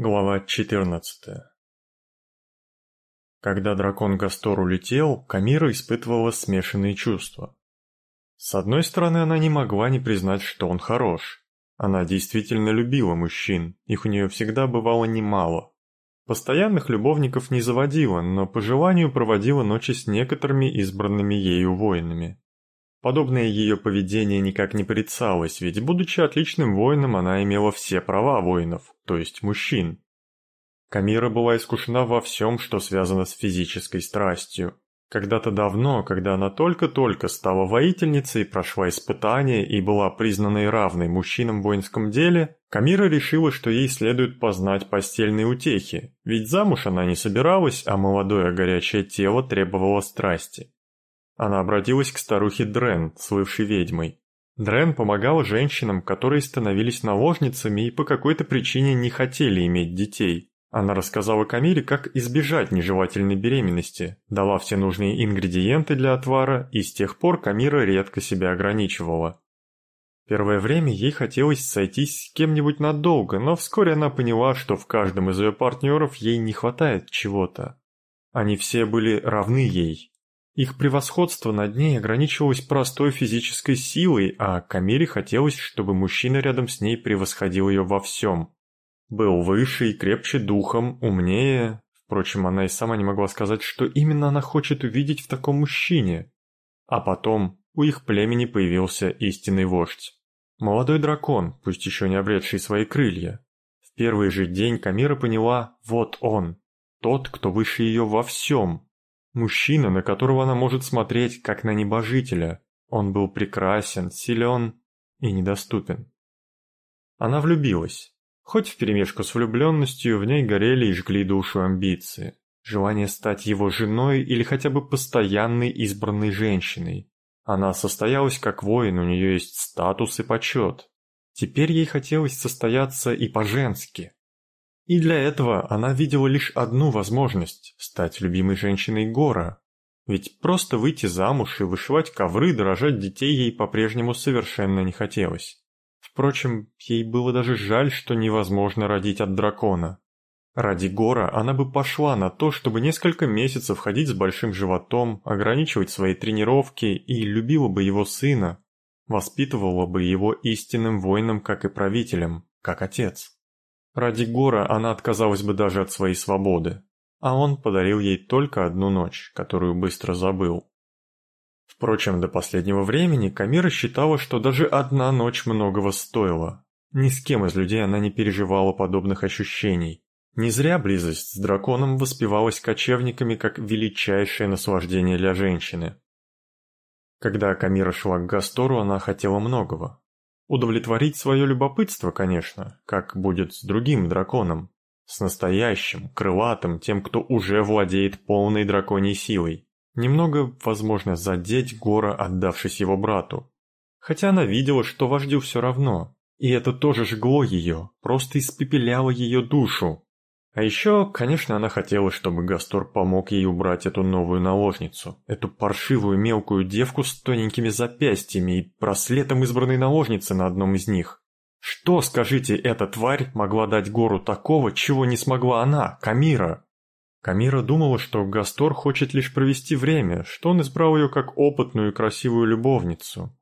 Глава 14 Когда дракон Гастор улетел, Камира испытывала смешанные чувства. С одной стороны, она не могла не признать, что он хорош. Она действительно любила мужчин, их у нее всегда бывало немало. Постоянных любовников не заводила, но по желанию проводила ночи с некоторыми избранными ею воинами. Подобное ее поведение никак не порицалось, ведь, будучи отличным воином, она имела все права воинов, то есть мужчин. Камира была искушена во всем, что связано с физической страстью. Когда-то давно, когда она только-только стала воительницей, прошла испытания и была признанной равной мужчинам в воинском деле, Камира решила, что ей следует познать постельные утехи, ведь замуж она не собиралась, а молодое горячее тело требовало страсти. Она обратилась к старухе Дрен, слывшей ведьмой. Дрен помогал женщинам, которые становились наложницами и по какой-то причине не хотели иметь детей. Она рассказала Камиле, как избежать нежелательной беременности, дала все нужные ингредиенты для отвара, и с тех пор Камира редко себя ограничивала. Первое время ей хотелось сойтись с кем-нибудь надолго, но вскоре она поняла, что в каждом из ее партнеров ей не хватает чего-то. Они все были равны ей, их превосходство над ней ограничивалось простой физической силой, а Камиле хотелось, чтобы мужчина рядом с ней превосходил ее во всем. Был выше и крепче духом, умнее. Впрочем, она и сама не могла сказать, что именно она хочет увидеть в таком мужчине. А потом у их племени появился истинный вождь. Молодой дракон, пусть еще не обретший свои крылья. В первый же день Камира поняла, вот он, тот, кто выше ее во всем, Мужчина, на которого она может смотреть, как на небожителя. Он был прекрасен, силен и недоступен. Она влюбилась. Хоть вперемешку с влюбленностью в ней горели и жгли душу амбиции. Желание стать его женой или хотя бы постоянной избранной женщиной. Она состоялась как воин, у нее есть статус и почет. Теперь ей хотелось состояться и по-женски, и для этого она видела лишь одну возможность – стать любимой женщиной Гора. Ведь просто выйти замуж и вышивать ковры, дорожать детей ей по-прежнему совершенно не хотелось. Впрочем, ей было даже жаль, что невозможно родить от дракона. Ради Гора она бы пошла на то, чтобы несколько месяцев ходить с большим животом, ограничивать свои тренировки и любила бы его сына, воспитывала бы его истинным воином, как и правителем, как отец. Ради Гора она отказалась бы даже от своей свободы, а он подарил ей только одну ночь, которую быстро забыл. Впрочем, до последнего времени Камира считала, что даже одна ночь многого стоила. Ни с кем из людей она не переживала подобных ощущений. Не зря близость с драконом воспевалась кочевниками как величайшее наслаждение для женщины. Когда Камира шла к Гастору, она хотела многого. Удовлетворить свое любопытство, конечно, как будет с другим драконом. С настоящим, крылатым, тем, кто уже владеет полной драконьей силой. Немного, возможно, задеть Гора, отдавшись его брату. Хотя она видела, что вождю все равно. И это тоже жгло ее, просто испепеляло ее душу. А еще, конечно, она хотела, чтобы Гастор помог ей убрать эту новую наложницу, эту паршивую мелкую девку с тоненькими запястьями и браслетом избранной наложницы на одном из них. Что, скажите, эта тварь могла дать гору такого, чего не смогла она, Камира? Камира думала, что Гастор хочет лишь провести время, что он избрал ее как опытную и красивую любовницу.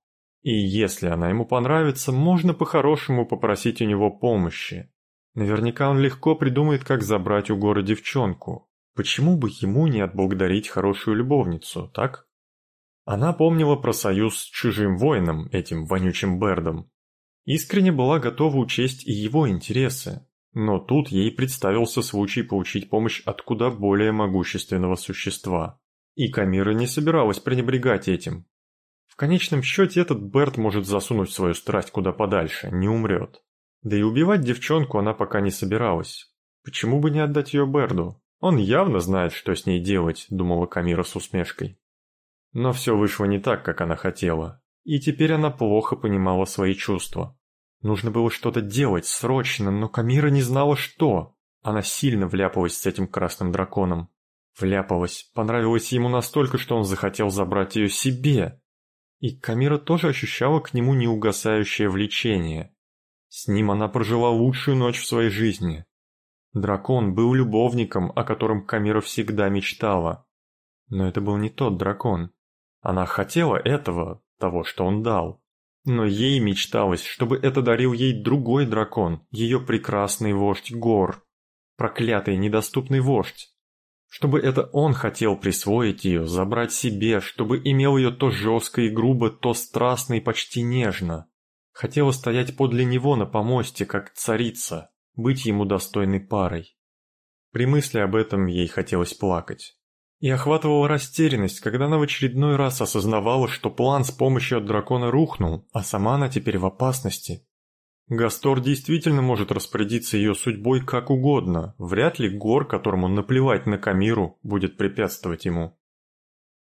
И если она ему понравится, можно по-хорошему попросить у него помощи. Наверняка он легко придумает, как забрать у гора девчонку. Почему бы ему не отблагодарить хорошую любовницу, так? Она помнила про союз с чужим воином, этим вонючим Бердом. Искренне была готова учесть и его интересы. Но тут ей представился случай получить помощь от куда более могущественного существа. И Камира не собиралась пренебрегать этим. В конечном счете этот Берд может засунуть свою страсть куда подальше, не умрет. Да и убивать девчонку она пока не собиралась. Почему бы не отдать ее Берду? Он явно знает, что с ней делать, думала Камира с усмешкой. Но все вышло не так, как она хотела. И теперь она плохо понимала свои чувства. Нужно было что-то делать, срочно, но Камира не знала, что. Она сильно вляпалась с этим красным драконом. Вляпалась, понравилась ему настолько, что он захотел забрать ее себе. И Камира тоже ощущала к нему неугасающее влечение. С ним она прожила лучшую ночь в своей жизни. Дракон был любовником, о котором Камира всегда мечтала. Но это был не тот дракон. Она хотела этого, того, что он дал. Но ей мечталось, чтобы это дарил ей другой дракон, ее прекрасный вождь Гор. Проклятый недоступный вождь. Чтобы это он хотел присвоить ее, забрать себе, чтобы имел ее то жестко и грубо, то страстно и почти нежно. Хотела стоять подле него на помосте, как царица, быть ему достойной парой. При мысли об этом ей хотелось плакать. И охватывала растерянность, когда она в очередной раз осознавала, что план с помощью от дракона рухнул, а сама она теперь в опасности. Гастор действительно может распорядиться ее судьбой как угодно, вряд ли Гор, которому наплевать на Камиру, будет препятствовать ему.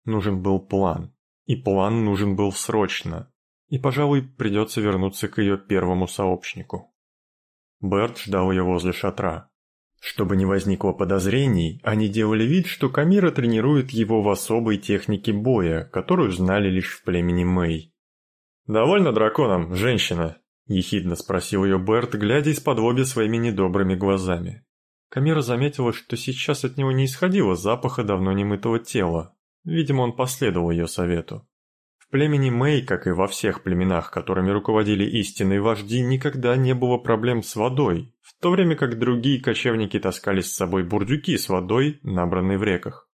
Нужен был план, и план нужен был срочно, и, пожалуй, придется вернуться к ее первому сообщнику. Берт ждал ее возле шатра. Чтобы не возникло подозрений, они делали вид, что Камира тренирует его в особой технике боя, которую знали лишь в племени Мэй. «Довольно драконом, женщина?» – ехидно спросил ее Берт, глядя из-под лоби своими недобрыми глазами. Камира заметила, что сейчас от него не исходило запаха давно немытого тела. Видимо, он последовал ее совету племени Мэй, как и во всех племенах, которыми руководили истинные вожди, никогда не было проблем с водой, в то время как другие кочевники таскали с собой бурдюки с водой, набранной в реках.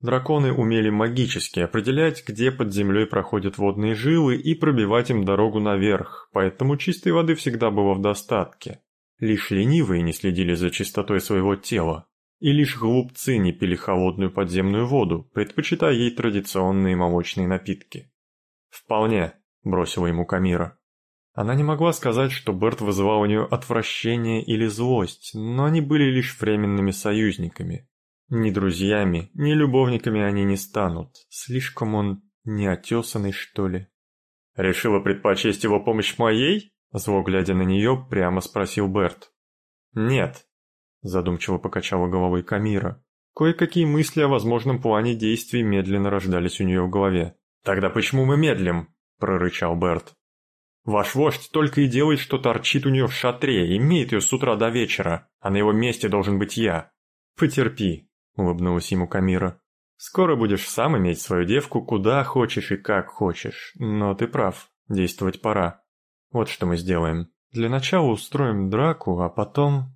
Драконы умели магически определять, где под землей проходят водные жилы и пробивать им дорогу наверх, поэтому чистой воды всегда было в достатке. Лишь ленивые не следили за чистотой своего тела, и лишь глупцы не пили холодную подземную воду, предпочитая ей традиционные молочные напитки. «Вполне», – бросила ему Камира. Она не могла сказать, что Берт вызывал у нее отвращение или злость, но они были лишь временными союзниками. Ни друзьями, ни любовниками они не станут. Слишком он неотесанный, что ли. «Решила предпочесть его помощь моей?» Зло глядя на нее, прямо спросил Берт. «Нет», – задумчиво покачала головой Камира. Кое-какие мысли о возможном плане действий медленно рождались у нее в голове. «Тогда почему мы медлим?» – прорычал Берт. «Ваш вождь только и делает, что торчит у нее в шатре, имеет ее с утра до вечера, а на его месте должен быть я». «Потерпи», – улыбнулась ему Камира. «Скоро будешь сам иметь свою девку куда хочешь и как хочешь, но ты прав, действовать пора. Вот что мы сделаем. Для начала устроим драку, а потом...»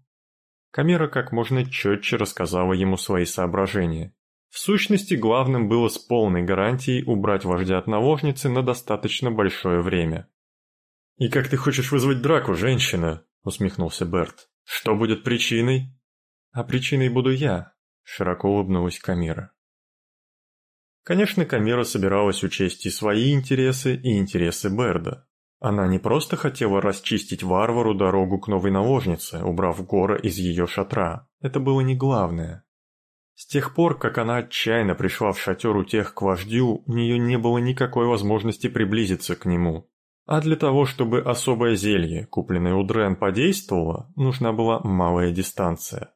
Камера как можно четче рассказала ему свои соображения. В сущности, главным было с полной гарантией убрать вождя от наложницы на достаточно большое время. «И как ты хочешь вызвать драку, женщина?» – усмехнулся Берт. «Что будет причиной?» «А причиной буду я», – широко улыбнулась Камира. Конечно, Камира собиралась учесть и свои интересы, и интересы Берда. Она не просто хотела расчистить варвару дорогу к новой наложнице, убрав Гора из ее шатра. Это было не главное. С тех пор, как она отчаянно пришла в шатер у тех к вождю, у нее не было никакой возможности приблизиться к нему. А для того, чтобы особое зелье, купленное у Дрен, подействовало, нужна была малая дистанция.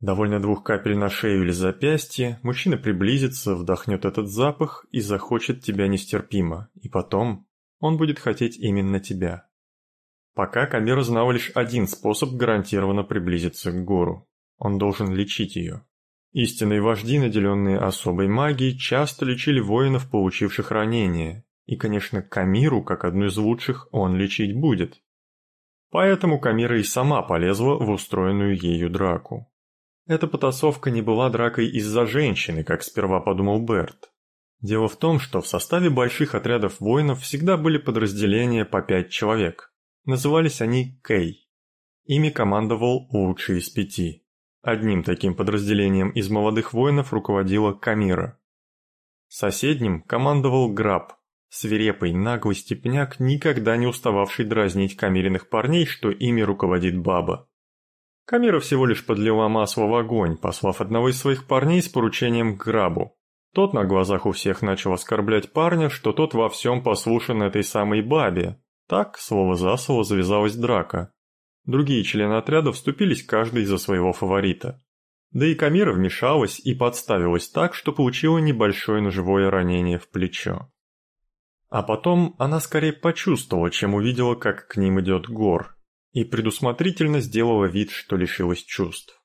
Довольно двух капель на шею или запястье, мужчина приблизится, вдохнет этот запах и захочет тебя нестерпимо, и потом он будет хотеть именно тебя. Пока Камера знал лишь один способ гарантированно приблизиться к гору. Он должен лечить ее. Истинные вожди, наделенные особой магией, часто лечили воинов, получивших ранения, и, конечно, Камиру, как одну из лучших, он лечить будет. Поэтому Камира и сама полезла в устроенную ею драку. Эта потасовка не была дракой из-за женщины, как сперва подумал Берт. Дело в том, что в составе больших отрядов воинов всегда были подразделения по пять человек. Назывались они Кей. Ими командовал лучший из пяти. Одним таким подразделением из молодых воинов руководила Камира. Соседним командовал Граб, свирепый, наглый степняк, никогда не устававший дразнить камериных парней, что ими руководит баба. Камира всего лишь подлила масло в огонь, послав одного из своих парней с поручением к Грабу. Тот на глазах у всех начал оскорблять парня, что тот во всем послушан этой самой бабе. Так, слово за слово, завязалась драка. Другие члены отряда вступились каждый за своего фаворита. Да и Камира вмешалась и подставилась так, что получила небольшое ножевое ранение в плечо. А потом она скорее почувствовала, чем увидела, как к ним идет Гор. и предусмотрительно сделала вид, что лишилась чувств.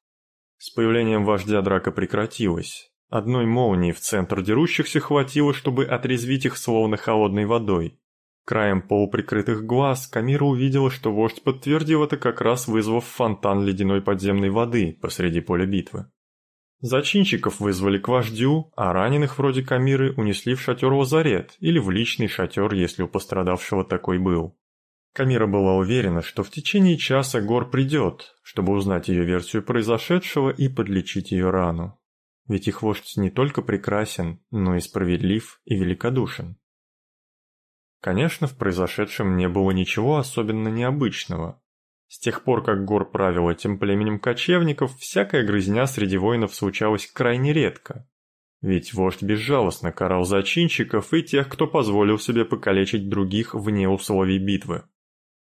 С появлением вождя драка прекратилась. Одной молнии в центр дерущихся хватило, чтобы отрезвить их словно холодной водой. Краем полуприкрытых глаз Камира увидела, что вождь подтвердил это как раз вызвав фонтан ледяной подземной воды посреди поля битвы. Зачинщиков вызвали к вождю, а раненых вроде Камиры унесли в шатер лазарет или в личный шатер, если у пострадавшего такой был. Камира была уверена, что в течение часа Гор придет, чтобы узнать ее версию произошедшего и подлечить ее рану. Ведь их вождь не только прекрасен, но и справедлив и великодушен. Конечно, в произошедшем не было ничего особенно необычного. С тех пор, как Гор правил этим племенем кочевников, всякая грызня среди воинов случалась крайне редко. Ведь вождь безжалостно карал зачинщиков и тех, кто позволил себе покалечить других вне условий битвы.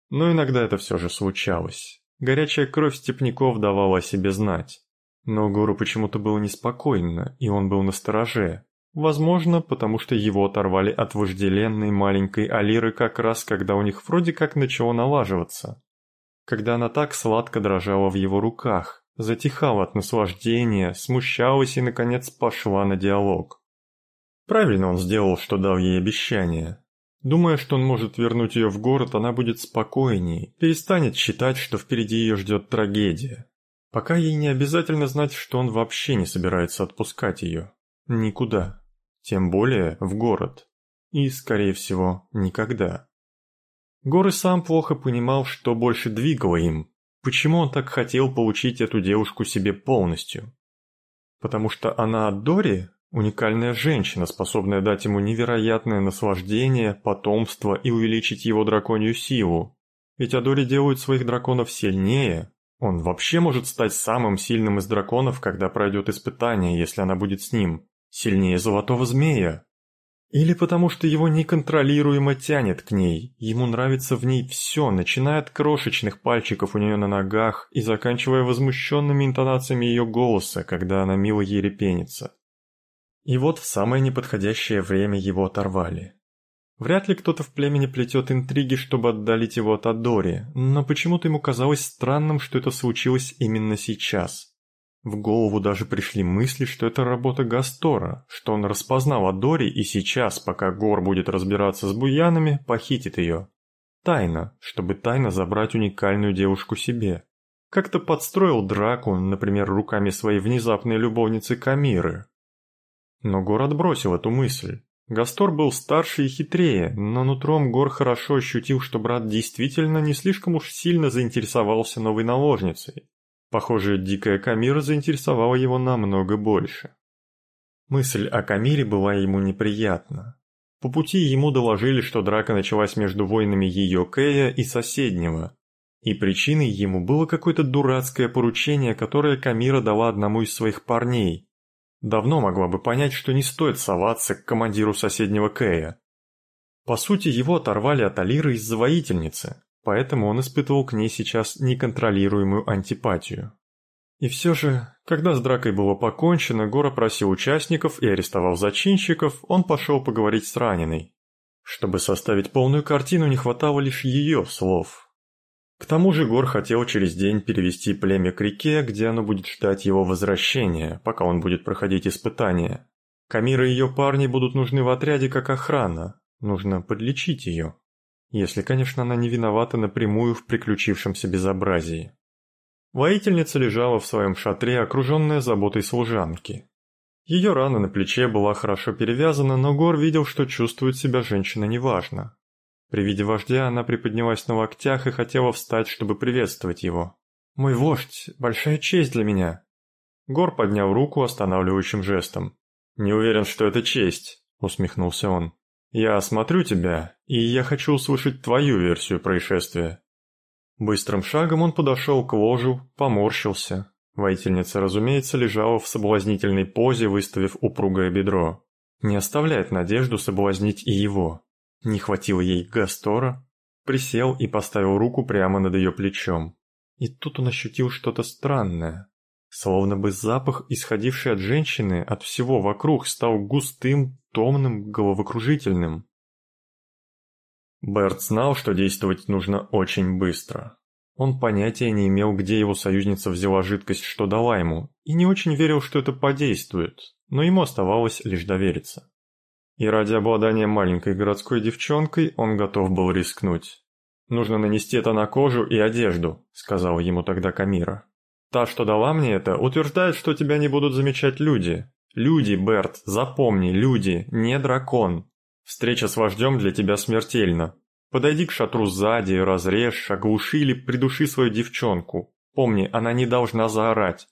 Но иногда это все же случалось. Горячая кровь степняков давала о себе знать. Но Гору почему-то было неспокойно, и он был настороже. Возможно, потому что его оторвали от вожделенной маленькой Алиры как раз, когда у них вроде как начало налаживаться когда она так сладко дрожала в его руках, затихала от наслаждения, смущалась и, наконец, пошла на диалог. Правильно он сделал, что дал ей обещание. Думая, что он может вернуть ее в город, она будет спокойней, перестанет считать, что впереди ее ждет трагедия. Пока ей не обязательно знать, что он вообще не собирается отпускать ее. Никуда. Тем более в город. И, скорее всего, никогда. Горы сам плохо понимал, что больше двигало им, почему он так хотел получить эту девушку себе полностью. Потому что она от Дори – уникальная женщина, способная дать ему невероятное наслаждение, потомство и увеличить его драконью силу. Ведь Адори делают своих драконов сильнее. Он вообще может стать самым сильным из драконов, когда пройдет испытание, если она будет с ним. Сильнее Золотого Змея. Или потому что его неконтролируемо тянет к ней, ему нравится в ней все, начиная от крошечных пальчиков у нее на ногах и заканчивая возмущенными интонациями ее голоса, когда она мило ей репенится. И вот в самое неподходящее время его оторвали. Вряд ли кто-то в племени плетет интриги, чтобы отдалить его от Адори, но почему-то ему казалось странным, что это случилось именно сейчас. В голову даже пришли мысли, что это работа Гастора, что он распознал Адори и сейчас, пока Гор будет разбираться с буянами, похитит ее. Тайно, чтобы тайно забрать уникальную девушку себе. Как-то подстроил драку, например, руками своей внезапной любовницы Камиры. Но Гор отбросил эту мысль. Гастор был старше и хитрее, но нутром Гор хорошо ощутил, что брат действительно не слишком уж сильно заинтересовался новой наложницей. Похоже, дикая Камира заинтересовала его намного больше. Мысль о Камире была ему неприятна. По пути ему доложили, что драка началась между воинами ее Кэя и соседнего, и причиной ему было какое-то дурацкое поручение, которое Камира дала одному из своих парней. Давно могла бы понять, что не стоит соваться к командиру соседнего Кэя. По сути, его оторвали от Алиры из-за воительницы, поэтому он испытывал к ней сейчас неконтролируемую антипатию. И все же, когда с дракой было покончено, Гора просил участников и арестовал зачинщиков, он пошел поговорить с раненой. Чтобы составить полную картину, не хватало лишь ее слов. К тому же Гор хотел через день перевести племя к реке, где оно будет ждать его возвращения, пока он будет проходить испытания. Камира и ее парни будут нужны в отряде как охрана, нужно подлечить ее. Если, конечно, она не виновата напрямую в приключившемся безобразии. Воительница лежала в своем шатре, окруженная заботой служанки. Ее рана на плече была хорошо перевязана, но Гор видел, что чувствует себя женщина неважно. При виде вождя она приподнялась на локтях и хотела встать, чтобы приветствовать его. «Мой вождь, большая честь для меня!» Гор поднял руку останавливающим жестом. «Не уверен, что это честь», — усмехнулся он. Я осмотрю тебя, и я хочу услышать твою версию происшествия». Быстрым шагом он подошел к ложу, поморщился. Воительница, разумеется, лежала в соблазнительной позе, выставив упругое бедро. Не оставляет надежду соблазнить и его. Не хватило ей Гастора. Присел и поставил руку прямо над ее плечом. И тут он ощутил что-то странное. Словно бы запах, исходивший от женщины, от всего вокруг, стал густым, томным, головокружительным. Берт знал, что действовать нужно очень быстро. Он понятия не имел, где его союзница взяла жидкость, что дала ему, и не очень верил, что это подействует, но ему оставалось лишь довериться. И ради обладания маленькой городской девчонкой он готов был рискнуть. «Нужно нанести это на кожу и одежду», — сказала ему тогда Камира. «Та, что дала мне это, утверждает, что тебя не будут замечать люди. Люди, Берт, запомни, люди, не дракон. Встреча с вождем для тебя смертельна. Подойди к шатру сзади, разрежь, оглуши или придуши свою девчонку. Помни, она не должна заорать».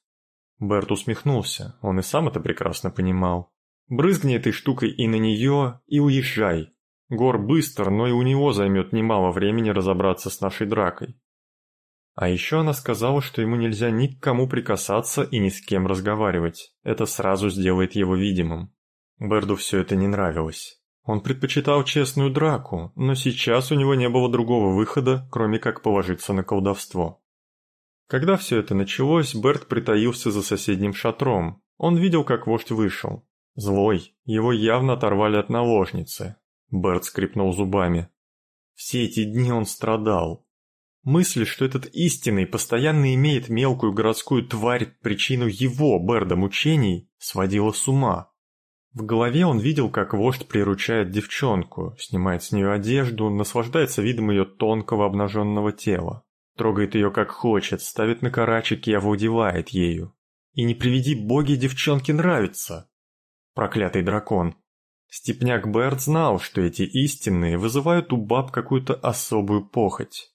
Берт усмехнулся, он и сам это прекрасно понимал. «Брызгни этой штукой и на нее, и уезжай. Гор быстр, но и у него займет немало времени разобраться с нашей дракой». А еще она сказала, что ему нельзя ни к кому прикасаться и ни с кем разговаривать. Это сразу сделает его видимым. Берду все это не нравилось. Он предпочитал честную драку, но сейчас у него не было другого выхода, кроме как положиться на колдовство. Когда все это началось, Берт притаился за соседним шатром. Он видел, как вождь вышел. Злой, его явно оторвали от наложницы. Берт скрипнул зубами. Все эти дни он страдал. Мысль, что этот истинный постоянно имеет мелкую городскую тварь причину его, Берда, мучений, сводила с ума. В голове он видел, как вождь приручает девчонку, снимает с нее одежду, наслаждается видом ее тонкого обнаженного тела. Трогает ее как хочет, ставит на карачек и овладевает ею. И не приведи боги девчонке нравится. Проклятый дракон. Степняк Берт знал, что эти истинные вызывают у баб какую-то особую похоть.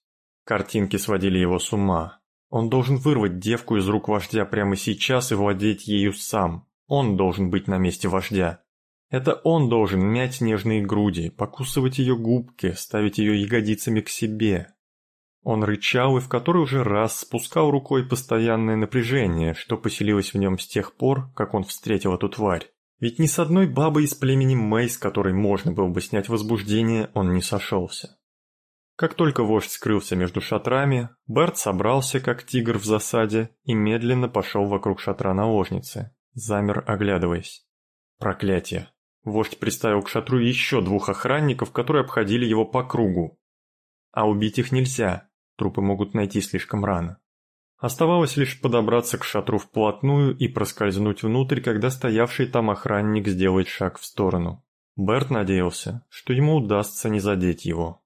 Картинки сводили его с ума. Он должен вырвать девку из рук вождя прямо сейчас и владеть ею сам. Он должен быть на месте вождя. Это он должен мять нежные груди, покусывать ее губки, ставить ее ягодицами к себе. Он рычал и в который уже раз спускал рукой постоянное напряжение, что поселилось в нем с тех пор, как он встретил эту тварь. Ведь ни с одной бабой из племени Мэй, с которой можно было бы снять возбуждение, он не сошелся. Как только вождь скрылся между шатрами, Берт собрался, как тигр в засаде, и медленно пошел вокруг шатра наложницы замер, оглядываясь. Проклятие. Вождь приставил к шатру еще двух охранников, которые обходили его по кругу. А убить их нельзя, трупы могут найти слишком рано. Оставалось лишь подобраться к шатру вплотную и проскользнуть внутрь, когда стоявший там охранник сделает шаг в сторону. Берт надеялся, что ему удастся не задеть его.